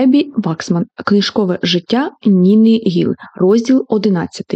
Ебі Ваксман. Книжкове життя Ніни Гіл, розділ 11,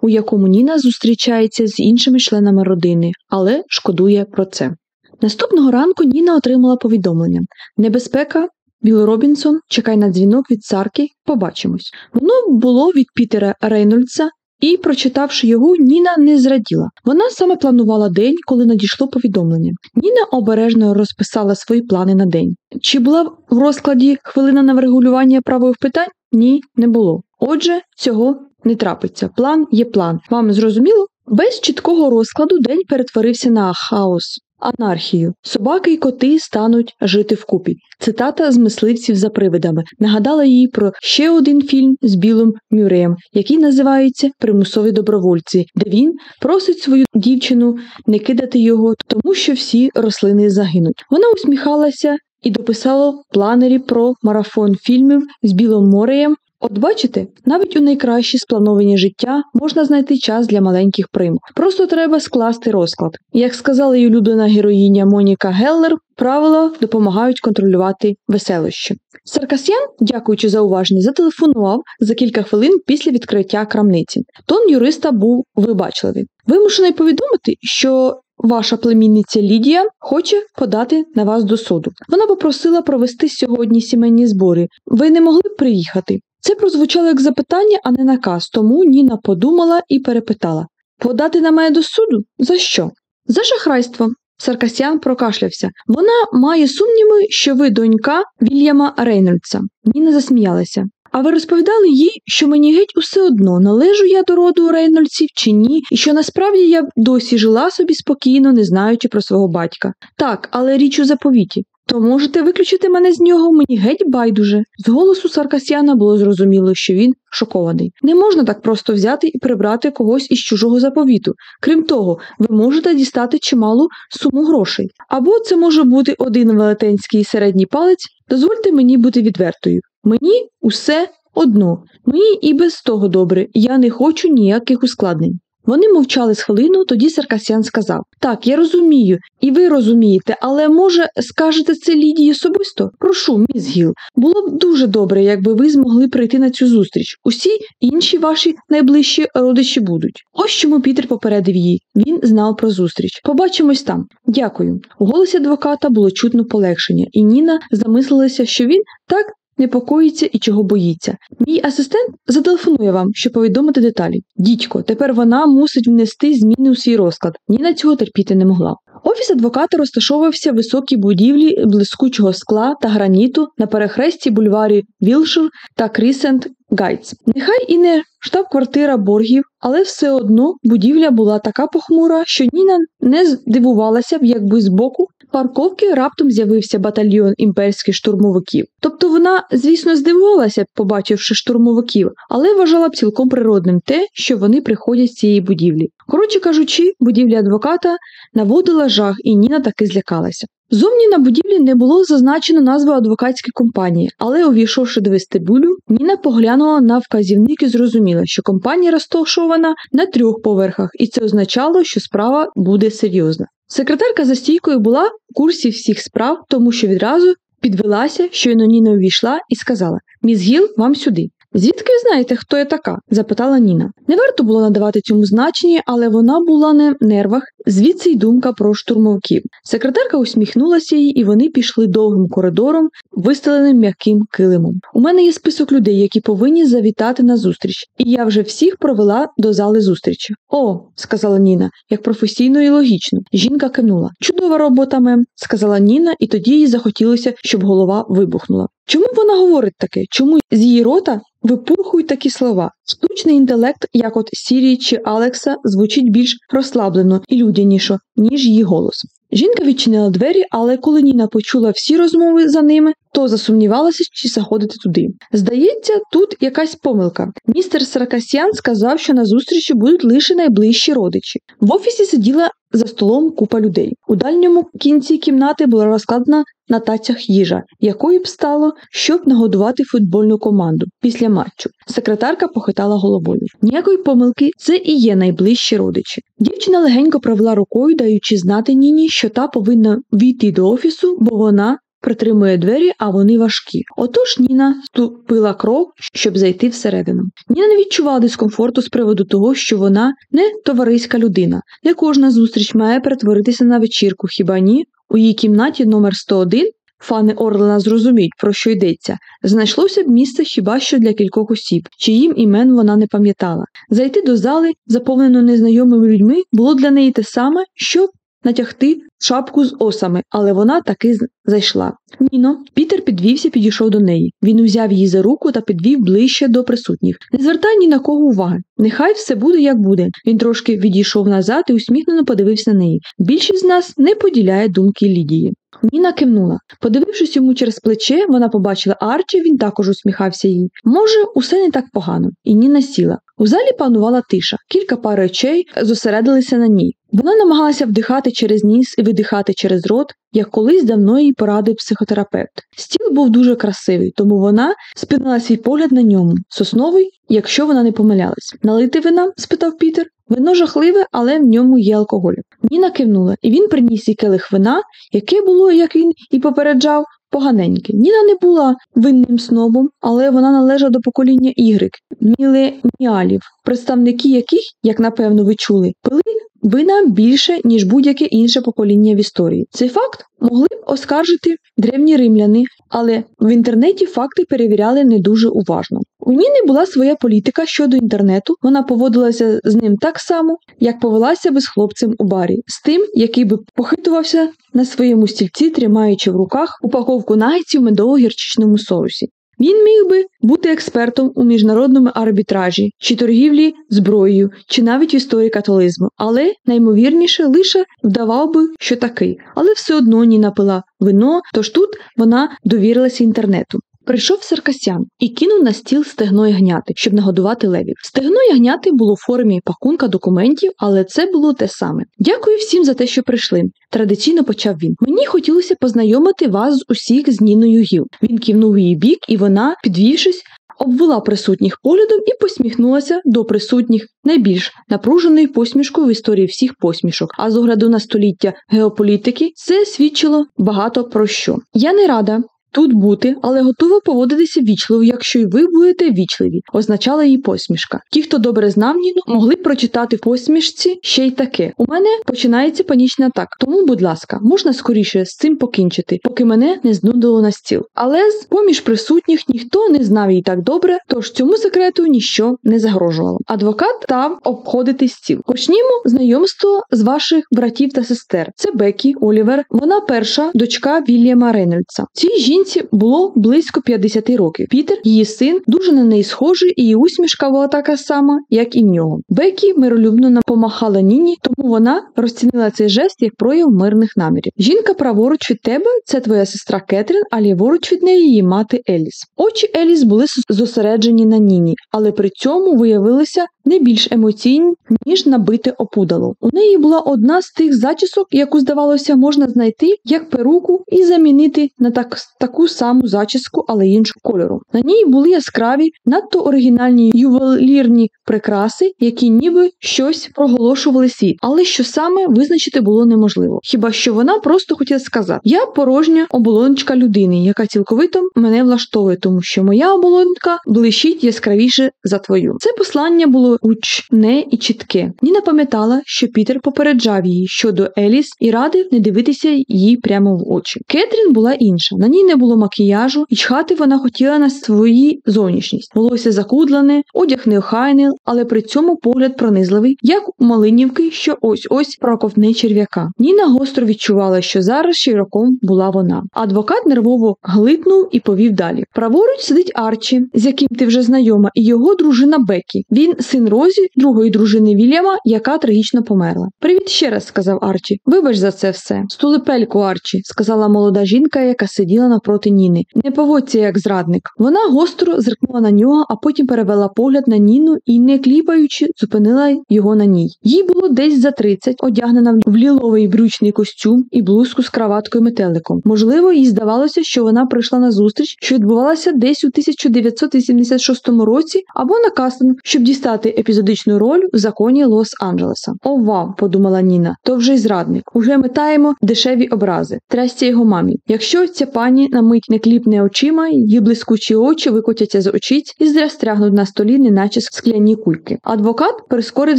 у якому Ніна зустрічається з іншими членами родини, але шкодує про це. Наступного ранку Ніна отримала повідомлення: Небезпека. Біл Робінсон, чекай на дзвінок від царки, побачимось. Воно було від Пітера Рейнольдса, і, прочитавши його, Ніна не зраділа. Вона саме планувала день, коли надійшло повідомлення. Ніна обережно розписала свої плани на день. Чи була в розкладі хвилина на врегулювання правових питань? Ні, не було. Отже, цього не трапиться. План є план. Вам зрозуміло? Без чіткого розкладу день перетворився на хаос. Анархію. Собаки й коти стануть жити вкупі. Цитата з мисливців за привидами нагадала їй про ще один фільм з Білим Мюреєм, який називається Примусові добровольці, де він просить свою дівчину не кидати його, тому що всі рослини загинуть. Вона усміхалася і дописала планері про марафон фільмів з Білим Мореєм От бачите, навіть у найкращі сплановані життя можна знайти час для маленьких примх. Просто треба скласти розклад. Як сказала її улюблена героїня Моніка Геллер, правила допомагають контролювати веселощі. Саркасьян, дякуючи за уваження, зателефонував за кілька хвилин після відкриття крамниці. Тон юриста був вибачливий. Вимушений повідомити, що Ваша племінниця Лідія хоче подати на вас до суду. Вона попросила провести сьогодні сімейні збори. Ви не могли б приїхати? Це прозвучало як запитання, а не наказ, тому Ніна подумала і перепитала Подати на мене до суду? За що? За шахрайство. Саркасян прокашлявся. Вона має сумніви, що ви донька Вільяма Рейнольдса. Ніна засміялася. А ви розповідали їй, що мені геть усе одно належу я до роду Рейнольдсів чи ні, і що насправді я досі жила собі спокійно, не знаючи про свого батька. Так, але річ у заповіті. То можете виключити мене з нього, мені геть байдуже. З голосу Саркасяна було зрозуміло, що він шокований. Не можна так просто взяти і прибрати когось із чужого заповіту. Крім того, ви можете дістати чималу суму грошей. Або це може бути один велетенський середній палець. Дозвольте мені бути відвертою. Мені усе одно, мені і без того добре, я не хочу ніяких ускладнень. Вони мовчали з хвилину, тоді Саркасян сказав Так, я розумію, і ви розумієте, але, може, скажете це Лідії особисто? Прошу, міс Гіл, було б дуже добре, якби ви змогли прийти на цю зустріч. Усі інші ваші найближчі родичі будуть. Ось чому Пітер попередив її. Він знав про зустріч. Побачимось там. Дякую. У голосі адвоката було чутно полегшення, і Ніна замислилася, що він так непокоїться і чого боїться. Мій асистент зателефонує вам, щоб повідомити деталі. Дідько, тепер вона мусить внести зміни у свій розклад. Ніна цього терпіти не могла. Офіс адвоката розташовувався в високій будівлі блискучого скла та граніту на перехресті бульварі Вілшир та Крісент Гайтс. Нехай і не штаб-квартира боргів, але все одно будівля була така похмура, що Ніна не здивувалася б, якби збоку парковки раптом з'явився батальйон імперських штурмовиків. Тобто вона, звісно, здивувалася, побачивши штурмовиків, але вважала б цілком природним те, що вони приходять з цієї будівлі. Коротше кажучи, будівля адвоката наводила жах, і Ніна таки злякалася. Зовні на будівлі не було зазначено назву адвокатської компанії, але, увійшовши до вестибюлю, Ніна поглянула на вказівник і зрозуміла, що компанія розташована на трьох поверхах, і це означало, що справа буде серйозна. Секретарка за стійкою була в курсі всіх справ, тому що відразу підвелася, щойно Ніна увійшла, і сказала: Міс Гіл, вам сюди. Звідки ви знаєте, хто я така? запитала Ніна. Не варто було надавати цьому значення, але вона була в нервах, звідси й думка про штурмовиків. Секретарка усміхнулася їй, і вони пішли довгим коридором, вистеленим м'яким килимом. У мене є список людей, які повинні завітати на зустріч, і я вже всіх провела до зали зустрічі. О, сказала Ніна, як професійно і логічно. Жінка кивнула. Чудова робота, мем, сказала Ніна, і тоді їй захотілося, щоб голова вибухнула. Чому вона говорить таке? Чому з її рота випурхують такі слова? Штучний інтелект, як от Сірі чи Алекса, звучить більш розслаблено і людянішо, ніж її голос. Жінка відчинила двері, але коли Ніна почула всі розмови за ними, то засумнівалася, чи заходити туди. Здається, тут якась помилка. Містер Саркасян сказав, що на зустрічі будуть лише найближчі родичі. В офісі сиділа за столом купа людей. У дальньому кінці кімнати була розкладена на тацях їжа, якої б стало, щоб нагодувати футбольну команду після матчу. Секретарка похитала головою. Ніякої помилки, це і є найближчі родичі. Дівчина легенько провела рукою, даючи знати Ніні, що та повинна війти до офісу, бо вона притримує двері, а вони важкі. Отож Ніна ступила крок, щоб зайти всередину. Ніна не відчувала дискомфорту з приводу того, що вона не товариська людина. Не кожна зустріч має перетворитися на вечірку, хіба ні? У її кімнаті номер 101 Фани Орлена зрозуміють, про що йдеться. Знайшлося б місце хіба що для кількох осіб, чиїм імен вона не пам'ятала. Зайти до зали, заповнено незнайомими людьми, було для неї те саме, що натягти шапку з осами, але вона таки зайшла. Ніно, Пітер підвівся, підійшов до неї. Він узяв її за руку та підвів ближче до присутніх. Не звертай ні на кого уваги. Нехай все буде, як буде. Він трошки відійшов назад і усміхнено подивився на неї. Більшість з нас не поділяє думки Лідії. Ніна кивнула. Подивившись йому через плече, вона побачила Арчі, він також усміхався їй. Може, усе не так погано, і Ніна сіла. У залі панувала тиша, кілька пар очей зосередилися на ній. Вона намагалася вдихати через ніс і видихати через рот, як колись давно їй порадив психотерапевт. Стіл був дуже красивий, тому вона спинила свій погляд на ньому, сосновий, якщо вона не помилялась. Налити вина? спитав Пітер. Вино жахливе, але в ньому є алкоголь. Ніна кивнула, і він приніс їй келих вина, яке було, як він і попереджав, поганеньке. Ніна не була винним снобом, але вона належала до покоління ігрик, міленіалів, представники яких, як напевно ви чули, пили вина більше, ніж будь-яке інше покоління в історії. Цей факт могли б оскаржити древні римляни, але в інтернеті факти перевіряли не дуже уважно. У Ніни була своя політика щодо інтернету, вона поводилася з ним так само, як повелася би з хлопцем у барі, з тим, який би похитувався на своєму стільці, тримаючи в руках упаковку нагетсів в медово-гірчичному соусі. Він міг би бути експертом у міжнародному арбітражі, чи торгівлі зброєю, чи навіть в історії католизму, але наймовірніше лише вдавав би, що такий, але все одно ні напила вино, тож тут вона довірилася інтернету. Прийшов Серкасян і кинув на стіл стегно ягняти, щоб нагодувати левів. Стегно ягняти було в формі пакунка документів, але це було те саме. Дякую всім за те, що прийшли. Традиційно почав він. Мені хотілося познайомити вас з усіх з Ніною Гіл. Він кивнув її бік, і вона, підвівшись, обвела присутніх поглядом і посміхнулася до присутніх найбільш напруженою посмішкою в історії всіх посмішок. А з огляду на століття геополітики це свідчило багато про що. Я не рада тут бути, але готова поводитися вічливо, якщо й ви будете вічливі, означала її посмішка. Ті, хто добре знав Ніну, могли б прочитати в посмішці ще й таке. У мене починається панічна атака, тому, будь ласка, можна скоріше з цим покінчити, поки мене не знудило на стіл. Але з поміж присутніх ніхто не знав її так добре, тож цьому секрету ніщо не загрожувало. Адвокат став обходити стіл. Почнімо знайомство з ваших братів та сестер. Це Бекі Олівер. Вона перша дочка Вільяма Рейнольдса. Цій жінці Жінці було близько 50 років. Пітер, її син, дуже на неї схожий, і усмішка була така сама, як і в нього. Бекі миролюбно помахала Ніні, тому вона розцінила цей жест як прояв мирних намірів. Жінка праворуч від тебе це твоя сестра Кетрін, а ліворуч від неї її мати Еліс. Очі Еліс були зосереджені на Ніні, але при цьому виявилися не більш емоційні, ніж набите опудало. У неї була одна з тих зачісок, яку, здавалося, можна знайти як перуку і замінити на так, таку саму зачіску, але іншого кольору. На ній були яскраві, надто оригінальні ювелірні прикраси, які ніби щось проголошували світ, але що саме визначити було неможливо. Хіба що вона просто хотіла сказати: я порожня оболоночка людини, яка цілковито мене влаштовує, тому що моя оболонка блищить яскравіше за твою. Це послання було гучне і чітке. Ніна пам'ятала, що Пітер попереджав її щодо Еліс і радив не дивитися їй прямо в очі. Кетрін була інша. На ній не було макіяжу, і чхати вона хотіла на свої зовнішність. Волосся закудлене, одяг неохайний, але при цьому погляд пронизливий, як у Малинівки, що ось ось проковтне черв'яка. Ніна гостро відчувала, що зараз широком була вона. Адвокат нервово глитнув і повів далі. Праворуч сидить Арчі, з яким ти вже знайома, і його дружина Бекі. Він син син Розі, другої дружини Вільяма, яка трагічно померла. Привіт ще раз, сказав Арчі. Вибач за це все. Стулипельку, Арчі, сказала молода жінка, яка сиділа навпроти Ніни. Не поводься, як зрадник. Вона гостро зиркнула на нього, а потім перевела погляд на Ніну і, не кліпаючи, зупинила його на ній. Їй було десь за 30, одягнена в ліловий брючний костюм і блузку з краваткою метеликом. Можливо, їй здавалося, що вона прийшла на зустріч, що відбувалася десь у 1986 році, або на кастинг, щоб дістати епізодичну роль в законі Лос-Анджелеса. О, вау, подумала Ніна. То вже й зрадник. Уже метаємо дешеві образи. Трясся його мамі. Якщо ця пані на мить не кліпне очима, її блискучі очі викотяться з очіць і застрягнуть на столі, неначе скляні кульки. Адвокат прискорив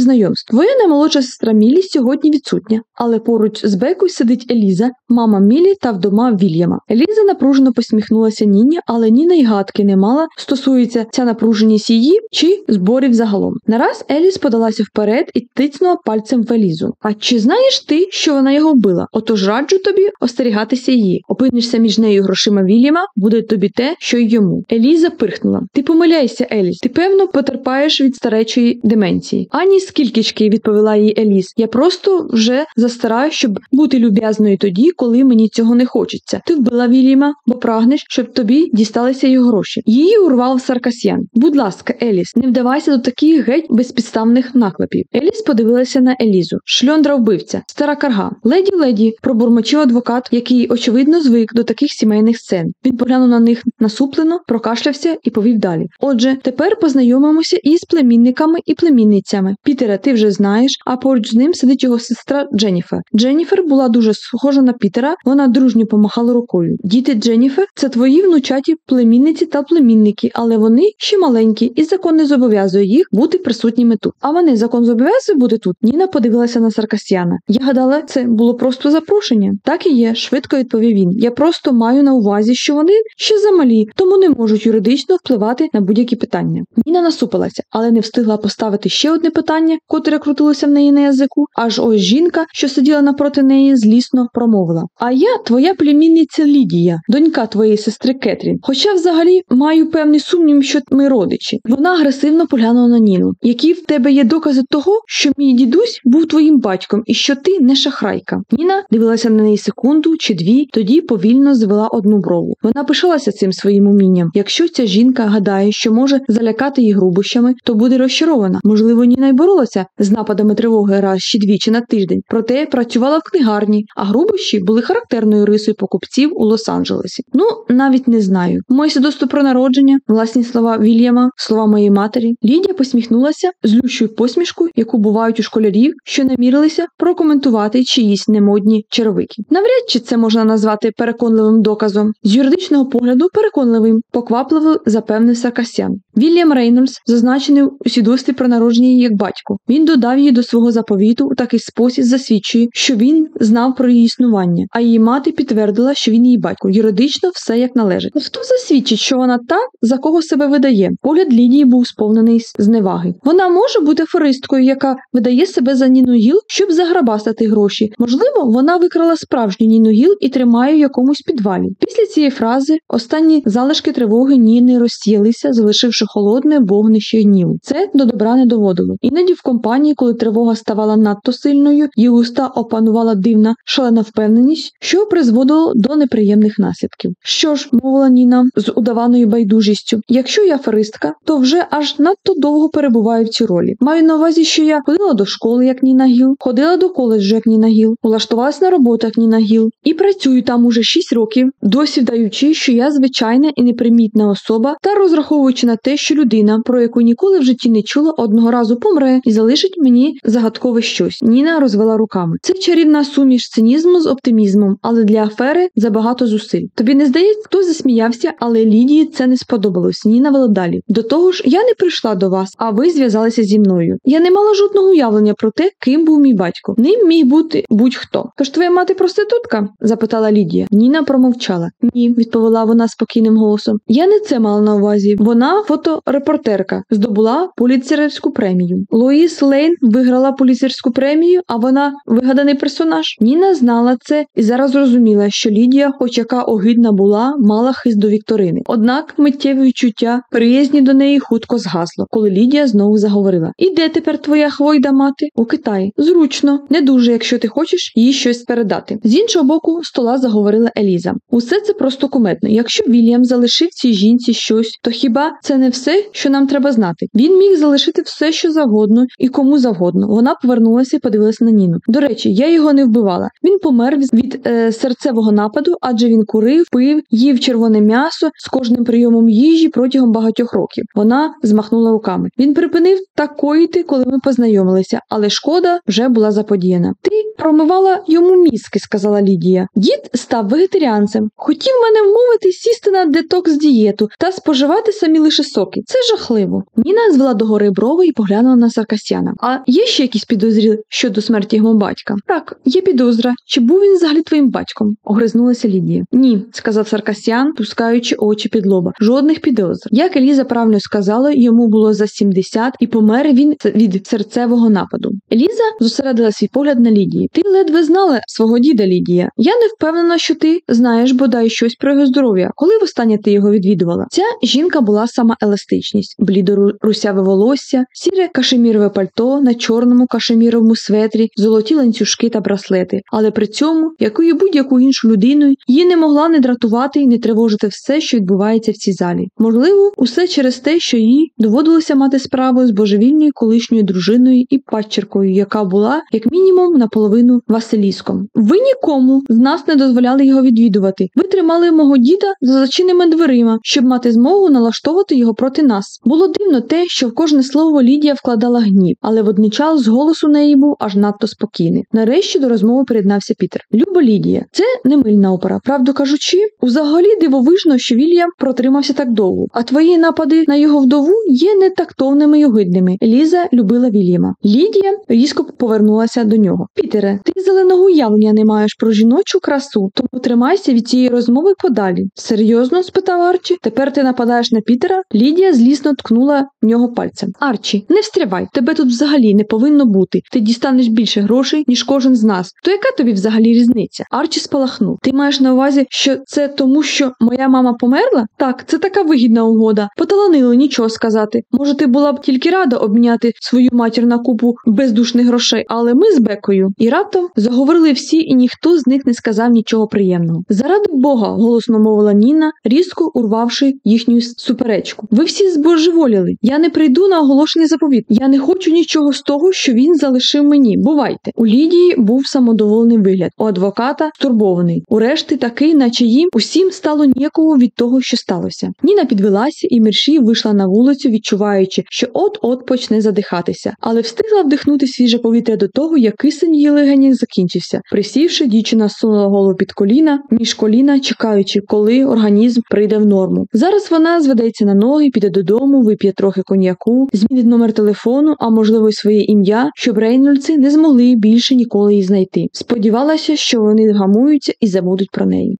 знайомство. Твоя наймолодша сестра Мілі сьогодні відсутня, але поруч з Бекою сидить Еліза, мама Мілі та вдома Вільяма. Еліза напружено посміхнулася Ніні, але Ніна й гадки не мала. Стосується ця напруженість її чи зборів загалом. Нараз Еліс подалася вперед і тицнула пальцем в Елізу. А чи знаєш ти, що вона його вбила? Отож раджу тобі остерігатися її. Опинишся між нею грошима Вільяма, буде тобі те, що й йому. Еліза пирхнула. Ти помиляйся, Еліс. Ти певно потерпаєш від старечої деменції. Ані скількічки, відповіла їй Еліс. Я просто вже застараю, щоб бути люб'язною тоді, коли мені цього не хочеться. Ти вбила Вільяма, бо прагнеш, щоб тобі дісталися його гроші. Її урвав Саркасьян. Будь ласка, Еліс, не вдавайся до таких геть безпідставних наклепів. Еліс подивилася на Елізу. Шльондра вбивця, стара карга. Леді леді, пробурмочив адвокат, який очевидно звик до таких сімейних сцен. Він поглянув на них насуплено, прокашлявся і повів далі. Отже, тепер познайомимося із племінниками і племінницями. Пітера, ти вже знаєш, а поруч з ним сидить його сестра Дженніфер. Дженніфер була дуже схожа на Пітера. Вона дружньо помахала рукою. Діти Дженніфер це твої внучаті племінниці та племінники, але вони ще маленькі, і закон не зобов'язує їх бути присутніми тут. А вони закон зобов'язує бути тут. Ніна подивилася на Саркасьяна. Я гадала, це було просто запрошення. Так і є, швидко відповів він. Я просто маю на увазі, що вони ще замалі, тому не можуть юридично впливати на будь-які питання. Ніна насупилася, але не встигла поставити ще одне питання, котре крутилося в неї на язику. Аж ось жінка, що сиділа напроти неї, злісно промовила: А я твоя племінниця Лідія, донька твоєї сестри Кетрін. Хоча взагалі маю певний сумнів, що ми родичі. Вона агресивно поглянула на Ніну. Які в тебе є докази того, що мій дідусь був твоїм батьком і що ти не шахрайка? Ніна дивилася на неї секунду чи дві, тоді повільно звела одну брову. Вона пишалася цим своїм умінням. Якщо ця жінка гадає, що може залякати її грубощами, то буде розчарована. Можливо, Ніна й боролася з нападами тривоги раз чи двічі на тиждень. Проте працювала в книгарні, а грубощі були характерною рисою покупців у Лос-Анджелесі. Ну навіть не знаю. Моє свідоцтво про народження, власні слова Вільяма, слова моєї матері. Лідія посміхнулася з лющою посмішкою, яку бувають у школярів, що намірилися прокоментувати чиїсь немодні червики. Навряд чи це можна назвати переконливим доказом. З юридичного погляду переконливим, поквапливо запевнив Саркасян. Вільям Рейнольдс зазначений у свідоцтві про народження її як батько. Він додав її до свого заповіту у такий спосіб, засвідчує, що він знав про її існування, а її мати підтвердила, що він її батько. Юридично все як належить. Хто засвідчить, що вона та, за кого себе видає? Погляд Лідії був сповнений зневаги. Вона може бути аферисткою, яка видає себе за Ніну Гіл, щоб заграбастати гроші. Можливо, вона викрала справжню Ніну Гіл і тримає в якомусь підвалі. Після цієї фрази останні залишки тривоги Ніни розсіялися, залишивши холодне вогнище гніву. Це до добра не доводило. Іноді в компанії, коли тривога ставала надто сильною, її уста опанувала дивна, шалена впевненість, що призводило до неприємних наслідків. Що ж, мовила Ніна з удаваною байдужістю, якщо я аферистка, то вже аж надто довго перебуваю в цій ролі. Маю на увазі, що я ходила до школи, як Ніна Гіл, ходила до коледжу, як Ніна Гіл, улаштувалась на роботу, як Ніна Гіл, і працюю там уже 6 років, досі вдаючи, що я звичайна і непримітна особа, та розраховуючи на те, що людина, про яку ніколи в житті не чула, одного разу помре і залишить мені загадкове щось. Ніна розвела руками. Це чарівна суміш цинізму з оптимізмом, але для афери забагато зусиль. Тобі не здається, хто засміявся, але Лідії це не сподобалось. Ніна вела далі. До того ж, я не прийшла до вас, а ви зв'язалися зі мною. Я не мала жодного уявлення про те, ким був мій батько. Ним міг бути будь-хто. Тож твоя мати проститутка? запитала Лідія. Ніна промовчала. Ні, відповіла вона спокійним голосом. Я не це мала на увазі. Вона фоторепортерка, здобула поліцерівську премію. Лоїс Лейн виграла поліцерську премію, а вона вигаданий персонаж. Ніна знала це і зараз зрозуміла, що Лідія, хоч яка огидна була, мала хист до Вікторини. Однак миттєві відчуття приязні до неї хутко згасло, коли Лідія знову заговорила: І де тепер твоя хвойда мати? У Китаї. Зручно, не дуже, якщо ти хочеш їй щось передати. З іншого боку, стола заговорила Еліза. Усе це просто куметно. Якщо Вільям залишив цій жінці щось, то хіба це не все, що нам треба знати? Він міг залишити все, що завгодно, і кому завгодно. Вона повернулася і подивилася на Ніну. До речі, я його не вбивала. Він помер від е, серцевого нападу, адже він курив, пив, їв червоне м'ясо з кожним прийомом їжі протягом багатьох років. Вона змахнула руками. Він припинив так коїти, коли ми познайомилися, але шкода вже була заподіяна. Ти промивала йому мізки, сказала Лідія. Дід став вегетаріанцем. Хотів мене вмовити сісти на детокс дієту та споживати самі лише соки. Це жахливо. Ніна звела догори брови і поглянула на Саркасяна. А є ще якісь підозрі щодо смерті його батька? Так, є підозра. Чи був він взагалі твоїм батьком? огризнулася Лідія. Ні, сказав Саркасян, пускаючи очі під лоба. Жодних підозр. Як Еліза правильно сказала, йому було за 70 і помер він від серцевого нападу. Еліза зосередила свій погляд на Лідії. Ти ледве знала свого діда Лідія. Я не впевнена, що ти знаєш бодай щось про його здоров'я. Коли востаннє ти його відвідувала? Ця жінка була сама еластичність, блідо русяве волосся, сіре кашемірове пальто на чорному кашеміровому светрі, золоті ланцюжки та браслети. Але при цьому, якою будь-яку іншу людиною, її не могла не дратувати і не тривожити все, що відбувається в цій залі. Можливо, усе через те, що їй доводилося мати справу з божевільною колишньою дружиною і падчеркою, яка була як мінімум наполовину Василіском. Ви нікому з нас не дозволяли його відвідувати. Ви тримали мого діда за зачиненими дверима, щоб мати змогу налаштовувати його проти нас. Було дивно те, що в кожне слово Лідія вкладала гнів, але водночас з голосу неї був аж надто спокійний. Нарешті до розмови приєднався Пітер. Люба Лідія, це не мильна опера. Правду кажучи, узагалі дивовижно, що Вільям протримався так довго. А твої напади на його вдову є нетактовними й огидними. Ліза любила Вільяма. Лідія різко повернулася до нього. Пітере, ти зеленого уявлення не маєш про жіночу красу, тому тримайся від цієї розмови подалі. Серйозно? спитав Арчі. Тепер ти нападаєш на Пітера? Лідія злісно ткнула в нього пальцем. Арчі, не встрявай, тебе тут взагалі не повинно бути. Ти дістанеш більше грошей, ніж кожен з нас. То яка тобі взагалі різниця? Арчі спалахнув. Ти маєш на увазі, що це тому, що моя мама померла? Так, це така вигідна угода. Поталанило нічого сказати. Може, ти була б тільки рада обміняти свою матір на купу бездушних грошей, але ми з Бекою і раптом заговорили всі, і ніхто з них не сказав нічого приємного. Заради Бога, голосно мовила Ніна, різко урвавши їхню суперечку. Ви всі збожеволіли. Я не прийду на оголошений заповіт. Я не хочу нічого з того, що він залишив мені. Бувайте. У Лідії був самодоволений вигляд, у адвоката стурбований. У решти такий, наче їм усім стало ніякого від того, що сталося. Ніна підвелася і мерші вийшла на вулицю, відчуваючи, що от-от почне задихатися, але встигла вдихнути свіже повітря до того, як кисень її легені закінчився. Присівши, дівчина сунула голову під коліна, між коліна, чекаючи, коли організм прийде в норму. Зараз вона зведеться на ноги, піде додому, вип'є трохи коньяку, змінить номер телефону, а можливо й своє ім'я, щоб рейнольдси не змогли більше ніколи її знайти. Сподівалася, що вони гамуються і забудуть про неї.